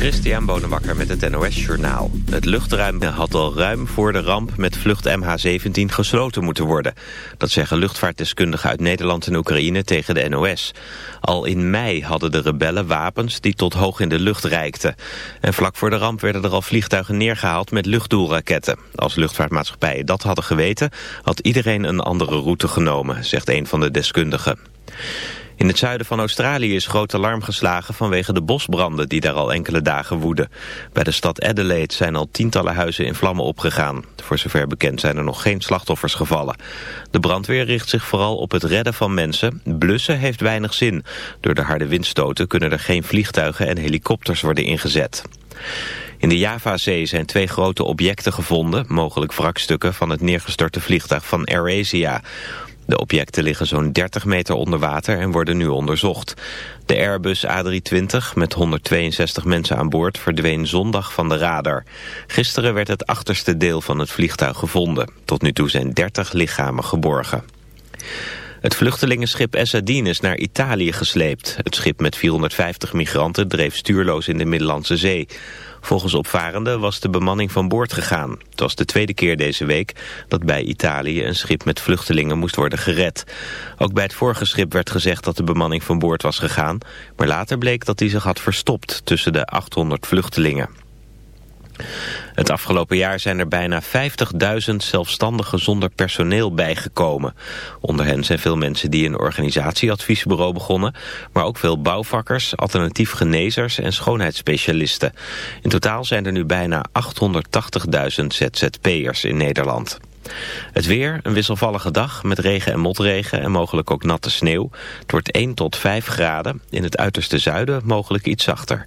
Christian Bonenbakker met het NOS Journaal. Het luchtruim had al ruim voor de ramp met vlucht MH17 gesloten moeten worden. Dat zeggen luchtvaartdeskundigen uit Nederland en Oekraïne tegen de NOS. Al in mei hadden de rebellen wapens die tot hoog in de lucht reikten. En vlak voor de ramp werden er al vliegtuigen neergehaald met luchtdoelraketten. Als luchtvaartmaatschappijen dat hadden geweten, had iedereen een andere route genomen, zegt een van de deskundigen. In het zuiden van Australië is groot alarm geslagen vanwege de bosbranden die daar al enkele dagen woeden. Bij de stad Adelaide zijn al tientallen huizen in vlammen opgegaan. Voor zover bekend zijn er nog geen slachtoffers gevallen. De brandweer richt zich vooral op het redden van mensen. Blussen heeft weinig zin. Door de harde windstoten kunnen er geen vliegtuigen en helikopters worden ingezet. In de Javazee zijn twee grote objecten gevonden, mogelijk wrakstukken van het neergestorte vliegtuig van AirAsia. De objecten liggen zo'n 30 meter onder water en worden nu onderzocht. De Airbus A320 met 162 mensen aan boord verdween zondag van de radar. Gisteren werd het achterste deel van het vliegtuig gevonden. Tot nu toe zijn 30 lichamen geborgen. Het vluchtelingenschip Essadine is naar Italië gesleept. Het schip met 450 migranten dreef stuurloos in de Middellandse Zee. Volgens opvarenden was de bemanning van boord gegaan. Het was de tweede keer deze week dat bij Italië een schip met vluchtelingen moest worden gered. Ook bij het vorige schip werd gezegd dat de bemanning van boord was gegaan, maar later bleek dat die zich had verstopt tussen de 800 vluchtelingen. Het afgelopen jaar zijn er bijna 50.000 zelfstandigen zonder personeel bijgekomen. Onder hen zijn veel mensen die een organisatieadviesbureau begonnen, maar ook veel bouwvakkers, alternatief genezers en schoonheidsspecialisten. In totaal zijn er nu bijna 880.000 ZZP'ers in Nederland. Het weer, een wisselvallige dag met regen en motregen en mogelijk ook natte sneeuw. Het wordt 1 tot 5 graden, in het uiterste zuiden mogelijk iets zachter.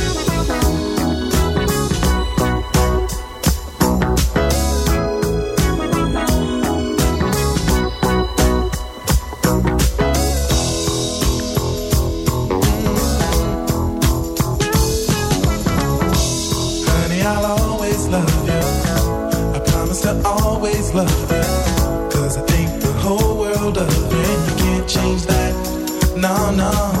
Cause I think the whole world of. And you can't change that. No, no.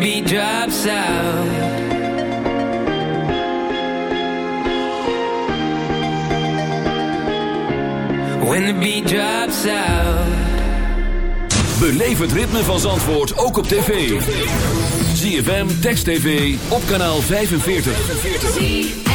heartbeat drops out. When the drops out. Beleef het ritme van Zandvoort ook op tv. ZFM, Text TV, op kanaal 45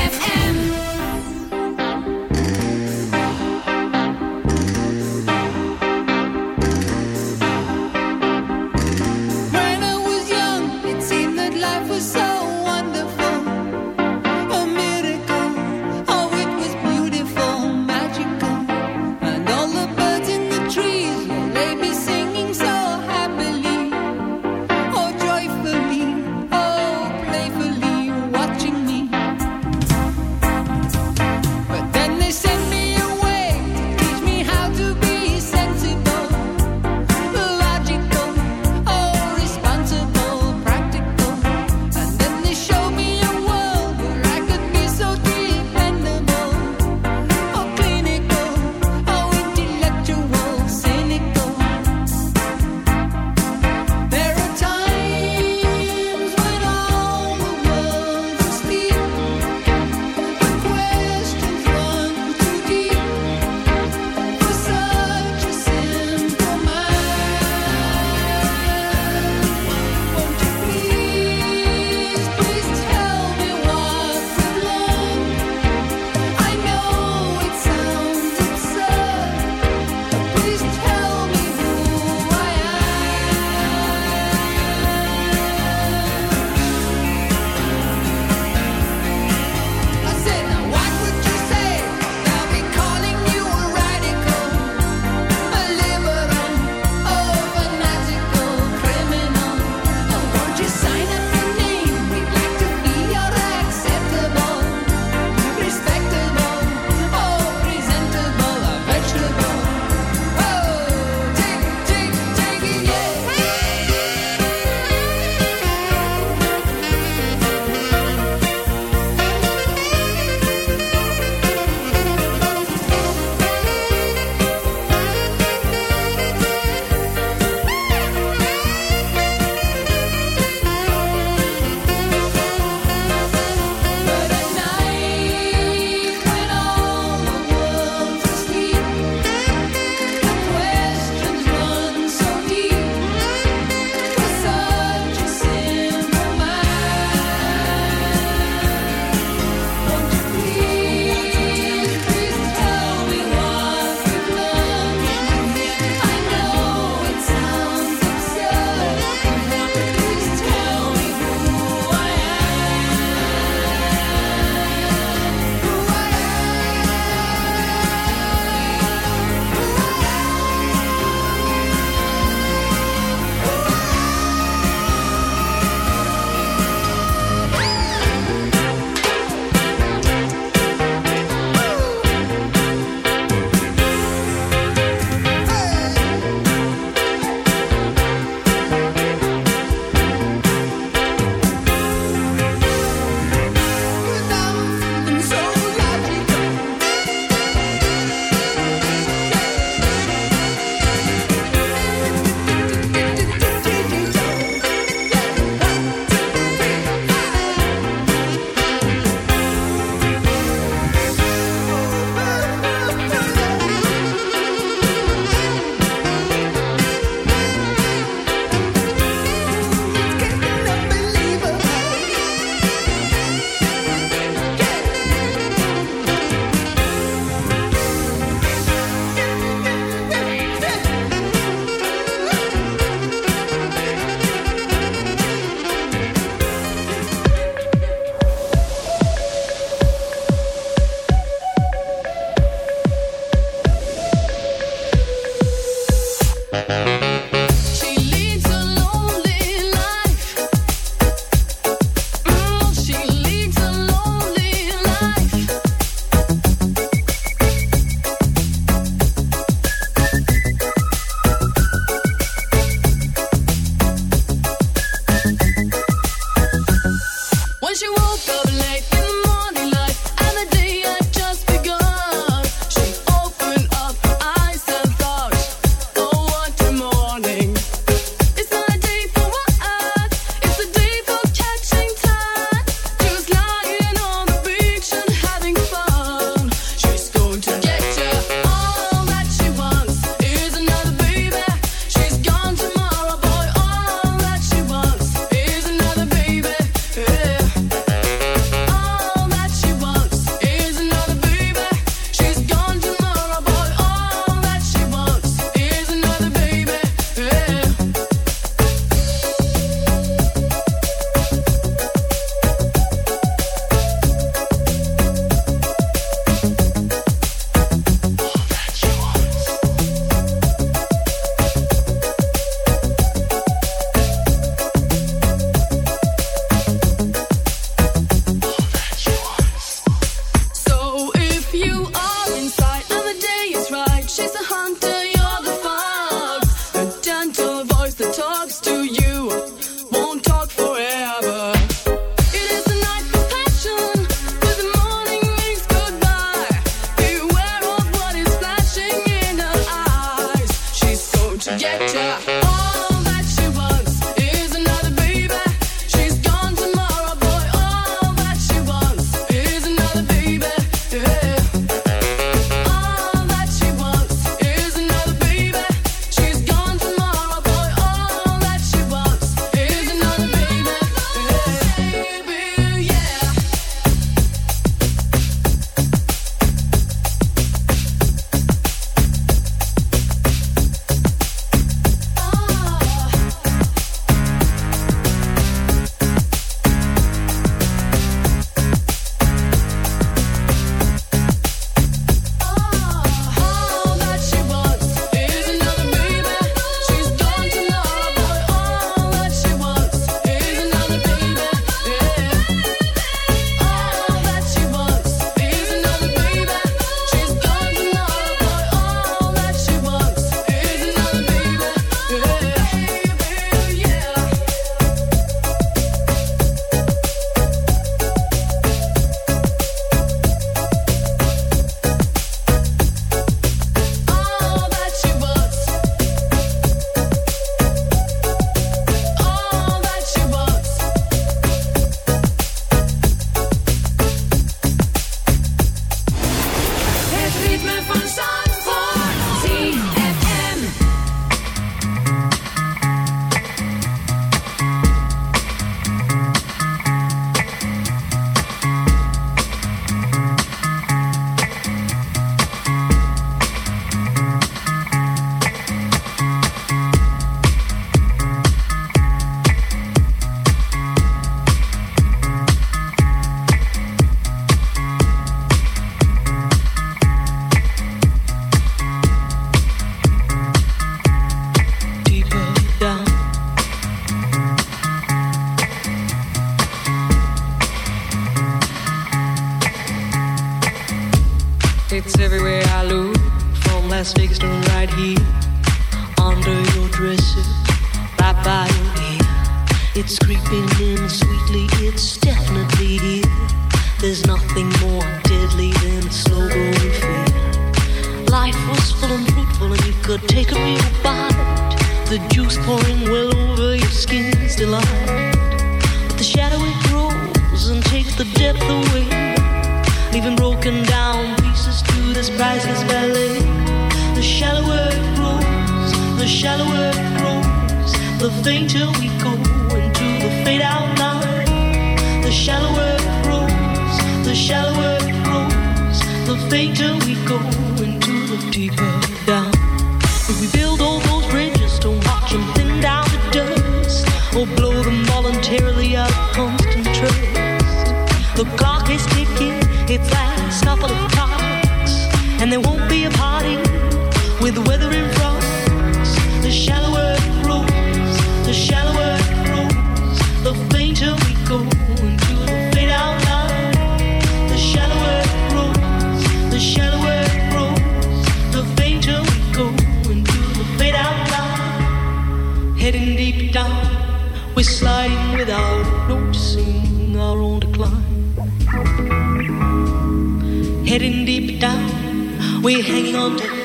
world.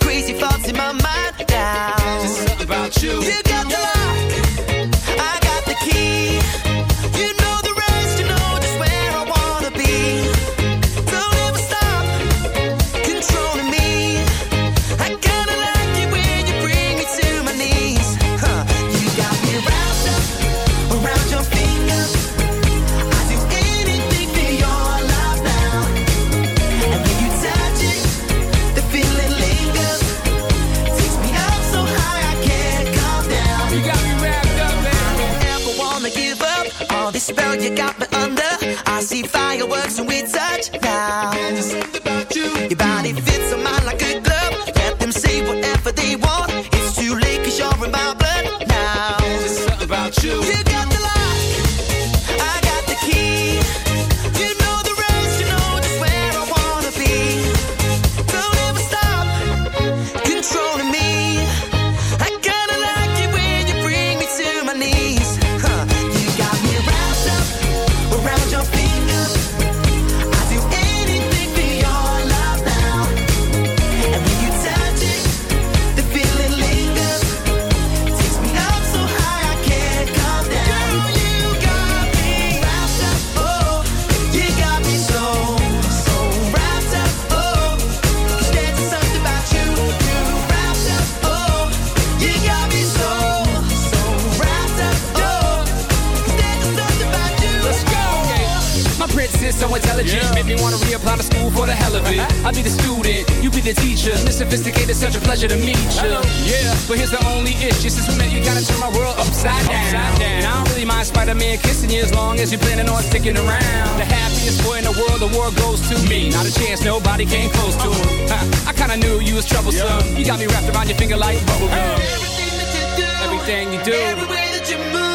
sticking around. The happiest boy in the world, the world goes to me. Not a chance, nobody came close to him. Huh, I kinda knew you was troublesome. You got me wrapped around your finger like bubblegum. Everything that you do, everything you do, everywhere that you move.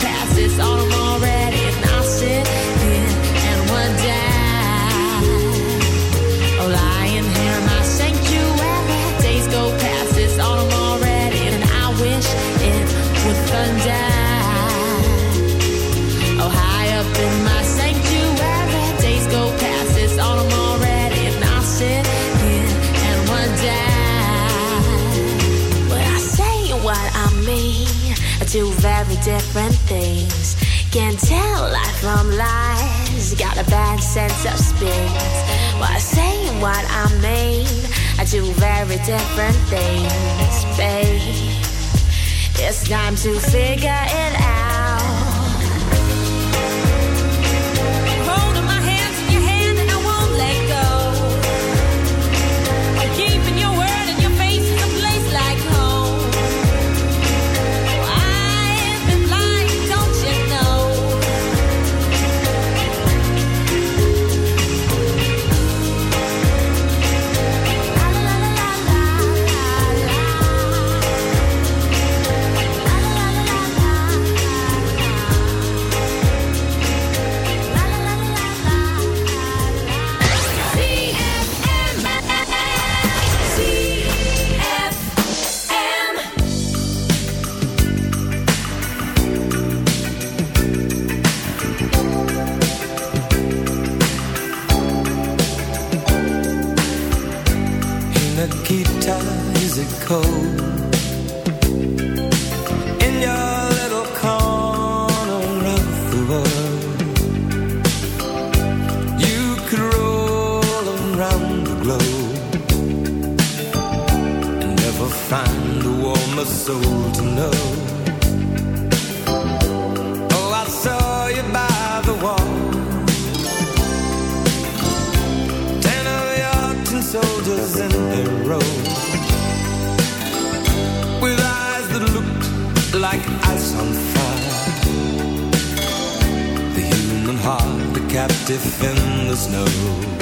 Passes this automobile. Two very different things. Can't tell life from lies. Got a bad sense of spins. What I say what I mean I do very different things, babe. It's time to figure it out. The and never find a warmer soul to know. Oh, I saw you by the wall. Ten of your soldiers in a row With eyes that looked like ice on fire The human heart, a captive in the snow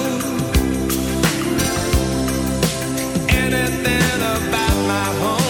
anything about my home.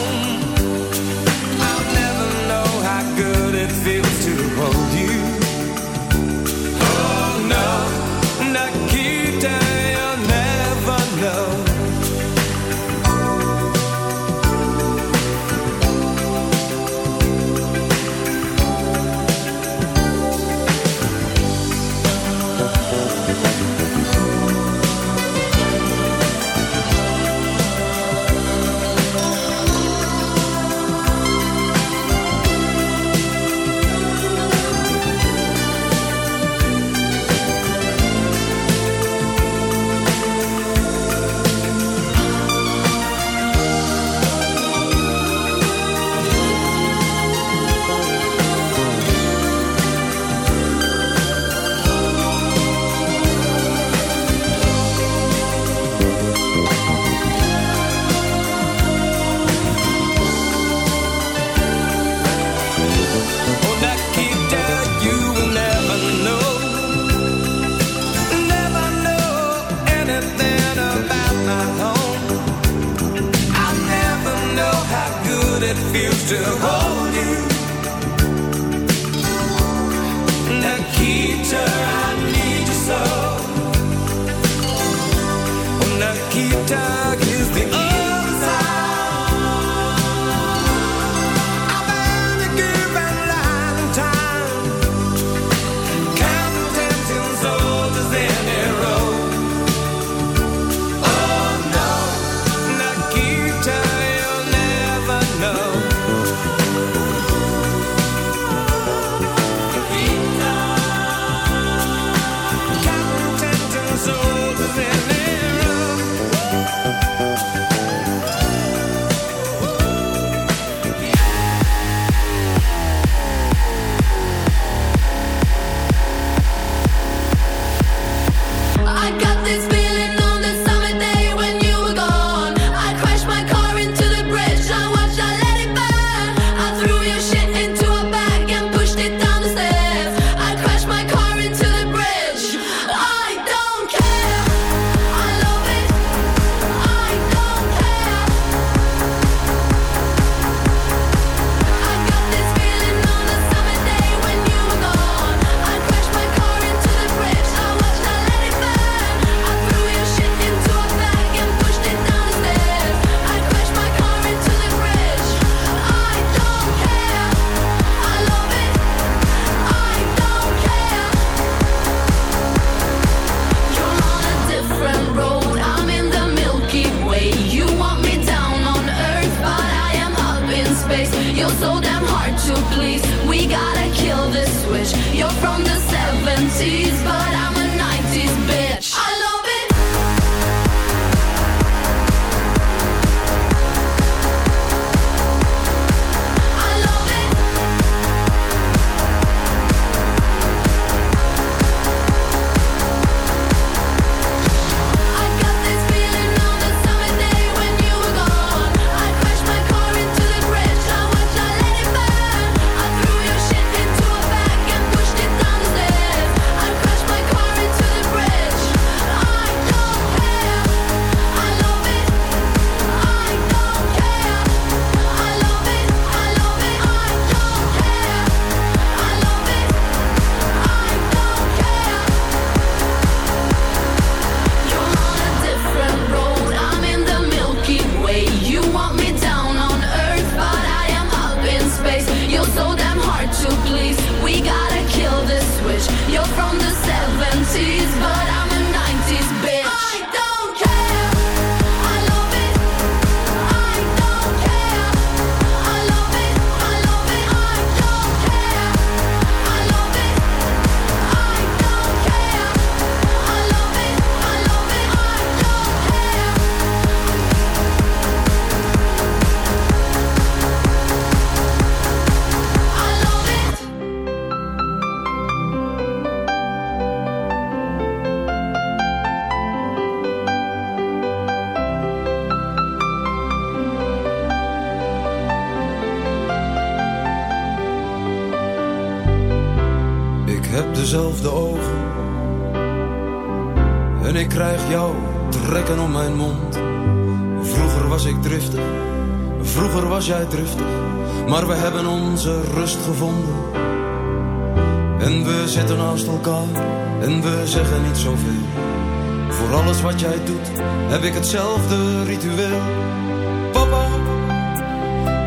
to go.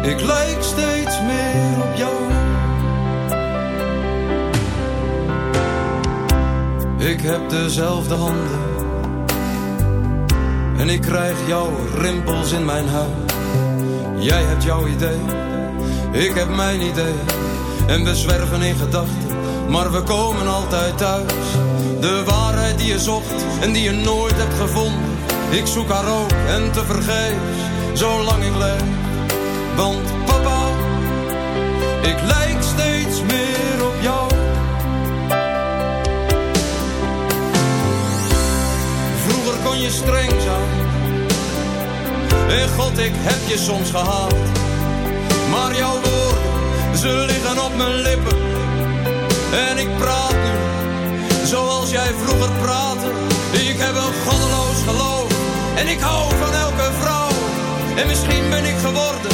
Ik lijk steeds meer op jou. Ik heb dezelfde handen. En ik krijg jouw rimpels in mijn haar. Jij hebt jouw idee, ik heb mijn idee. En we zwerven in gedachten, maar we komen altijd thuis. De waarheid die je zocht en die je nooit hebt gevonden. Ik zoek haar ook en te vergeefs, zolang ik leef. Want papa, ik lijk steeds meer op jou. Vroeger kon je streng zijn. En God, ik heb je soms gehaald. Maar jouw woorden, ze liggen op mijn lippen. En ik praat nu, zoals jij vroeger praatte. Ik heb een goddeloos geloof. En ik hou van elke vrouw. En misschien ben ik geworden